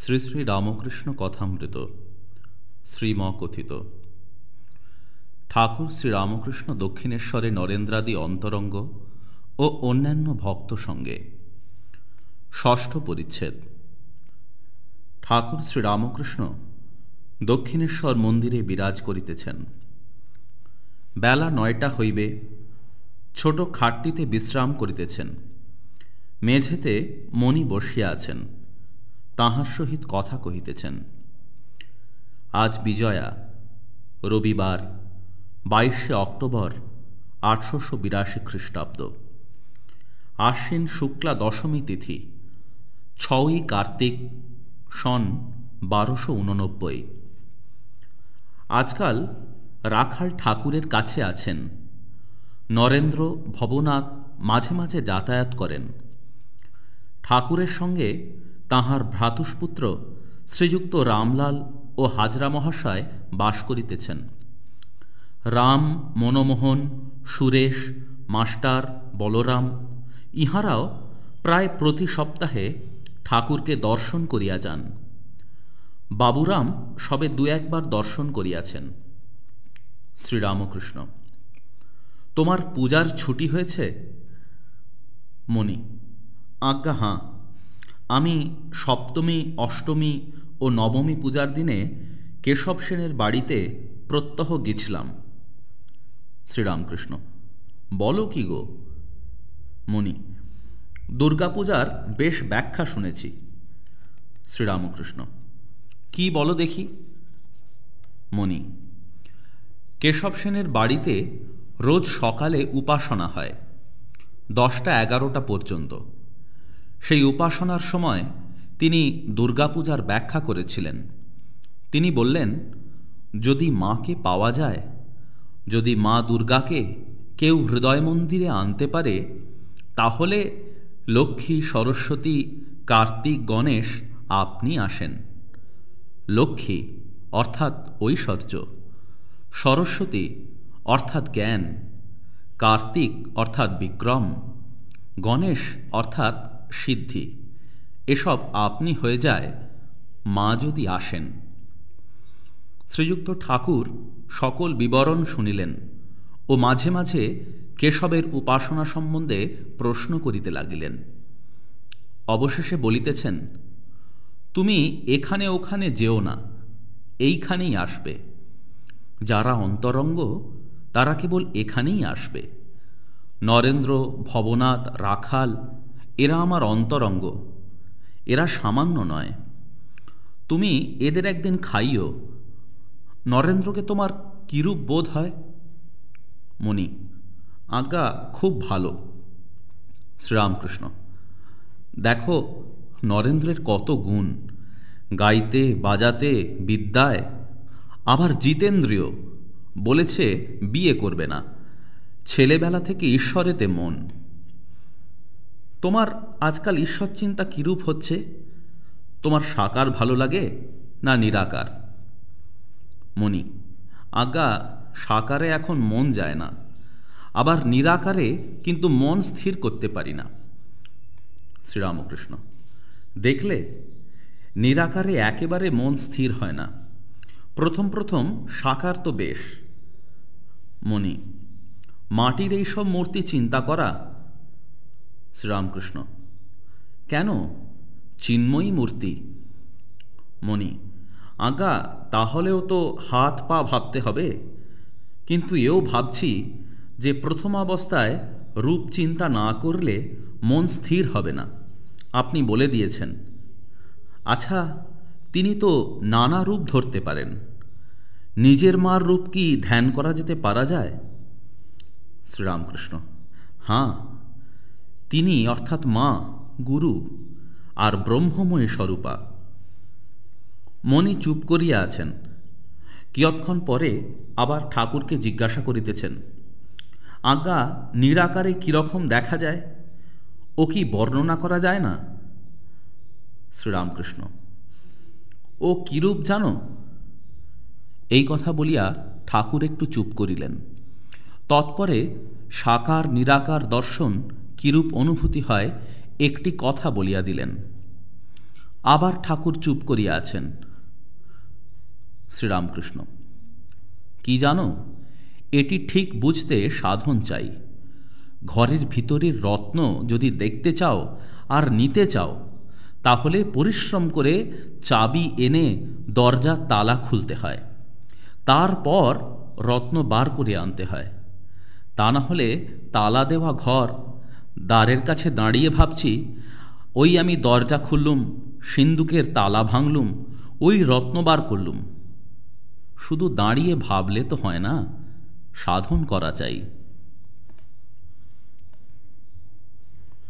শ্রী শ্রী রামকৃষ্ণ কথামৃত শ্রীম কথিত ঠাকুর শ্রী রামকৃষ্ণ দক্ষিণেশ্বরে নরেন্দ্রাদি অন্তরঙ্গ ও অন্যান্য ভক্ত সঙ্গে। ষষ্ঠ পরিচ্ছেদ। ঠাকুর শ্রী রামকৃষ্ণ দক্ষিণেশ্বর মন্দিরে বিরাজ করিতেছেন। বেলা নয়টা হইবে, ছোট খাটটিতে বিশ্রাম করিতেছেন। মেঝেতে মণি বসিয়া আছেন। তাহার সহিত কথা কহিতেছেন। আজ বিজয়া, রবিবার, বাইশে অক্টোবর, আটশোশো বিরাশি খ্রিস্টাব্দ। আশ্বিন শুক্লা দশমী তিথি, ছয়ই কার্তিক, সন বারোশো উননব্বই। আজকাল রাখাল ঠাকুরের কাছে আছেন। নরেন্দ্র ভবনাথ মাঝে মাঝে যাতায়াত করেন। ঠাকুরের সঙ্গে তাহার ভ্রাতুষ্পুত্র শ্রীযুক্ত রামলাল ও হাজরা মহাশয় বাস করিতেছেন। রাম, মনমোহন, সুরেশ, মাস্টার, বলরাম ইহারাও প্রায় প্রতি সপ্তাহে ঠাকুরকে দর্শন করিয়া যান। বাবুরাম সবে দু একবার দর্শন করিয়াছেন। শ্রীরামকৃষ্ণ, তোমার পূজার ছুটি হয়েছে? মণি, আজ্ঞা হাঁ আমি সপ্তমী, অষ্টমী ও নবমী পূজার দিনে কেশব সেনের বাড়িতে প্রত্যহ গেছিলাম। শ্রীরামকৃষ্ণ, বলো কি গো? মণি দুর্গাপূজার বেশ ব্যাখ্যা শুনেছি। শ্রীরামকৃষ্ণ, কি বলো দেখি? মণি কেশব সেনের বাড়িতে রোজ সকালে উপাসনা হয়, দশটা এগারোটা পর্যন্ত। সেই উপাসনার সময় তিনি দুর্গাপূজার ব্যাখ্যা করেছিলেন। তিনি বললেন, যদি মাকে পাওয়া যায়, যদি মা দুর্গাকে কেউ হৃদয় মন্দিরে আনতে পারে, তাহলে লক্ষ্মী, সরস্বতী, কার্তিক, গণেশ আপনি আসেন। লক্ষ্মী অর্থাৎ ঐশ্বর্য, সরস্বতী অর্থাৎ জ্ঞান, কার্তিক অর্থাৎ বিক্রম, গণেশ অর্থাৎ সিদ্ধি। এসব আপনি হয়ে যায় মা যদি আসেন। শ্রীযুক্ত ঠাকুর সকল বিবরণ শুনিলেন ও মাঝে মাঝে কেশবের উপাসনা সম্বন্ধে প্রশ্ন করিতে লাগিলেন। অবশেষে বলিতেছেন, তুমি এখানে ওখানে যেও না, এইখানেই আসবে। যারা অন্তরঙ্গ, তারা কেবল এখানেই আসবে। নরেন্দ্র, ভবনাথ, রাখাল এরা আমার অন্তরঙ্গ। এরা সামান্য নয়। তুমি এদের একদিন খাইও। নরেন্দ্রকে তোমার কিরূপ বোধ হয়? মণি, আজ্ঞা খুব ভালো। শ্রীরামকৃষ্ণ, দেখো নরেন্দ্রের কত গুণ। গাইতে, বাজাতে, বিদ্যায়। আবার জিতেন্দ্রীয়, বলেছে বিয়ে করবে না। ছেলেবেলা থেকে ঈশ্বরেতে মন। তোমার আজকাল ঈশ্বর চিন্তা কীরূপ হচ্ছে? তোমার সাকার ভালো লাগে না নিরাকার? মণি আজ্ঞা সাকারে এখন মন যায় না। আবার নিরাকারে কিন্তু মন স্থির করতে পারি না। শ্রীরামকৃষ্ণ, দেখলে? নিরাকারে একেবারে মন স্থির হয় না। প্রথম প্রথম সাকার তো বেশ। মণি, মাটির এইসব মূর্তি চিন্তা করা শ্রীরামকৃষ্ণ। কেন? চিন্ময়ী মূর্তি। মণি আজ্ঞা তাহলেও তো হাত পা ভাবতে হবে। কিন্তু এও ভাবছি যে প্রথম অবস্থায় রূপ চিন্তা না করলে মন স্থির হবে না। আপনি বলে দিয়েছেন। আচ্ছা তিনি তো নানা রূপ ধরতে পারেন। নিজের মার রূপ কি ধ্যান করা যেতে পারা যায়? শ্রীরামকৃষ্ণ হাঁ তিনি অর্থাৎ মা, গুরু আর ব্রহ্মময় স্বরূপা। মনি চুপ করিয়া আছেন। কিয়ৎক্ষণ পরে আবার ঠাকুরকে জিজ্ঞাসা করিতেছেন, আজ্ঞা, নিরাকারে কীরকম দেখা যায়? ও কি বর্ণনা করা যায় না? শ্রীরামকৃষ্ণ, ও কিরূপ জানো? এই কথা বলিয়া ঠাকুর একটু চুপ করিলেন। তৎপরে সাকার নিরাকার দর্শন কিরূপ অনুভূতি হয়, একটি কথা বলিয়া দিলেন। আবার ঠাকুর চুপ করিয়া আছেন। শ্রীরামকৃষ্ণ, কি জানো, এটি ঠিক বুঝতে সাধন চাই। ঘরের ভিতরের রত্ন যদি দেখতে চাও আর নিতে চাও, তাহলে পরিশ্রম করে চাবি এনে দরজা তালা খুলতে হয়। তারপর রত্ন বার করে আনতে হয়। তা না হলে তালা দেওয়া ঘর দ্বারের কাছে দাঁড়িয়ে ভাবছি, ওই আমি দরজা খুললুম, সিন্দুকের তালা ভাঙলুম, ওই রত্ন বার করলুম। শুধু দাঁড়িয়ে ভাবলে তো হয় না, সাধন করা চাই।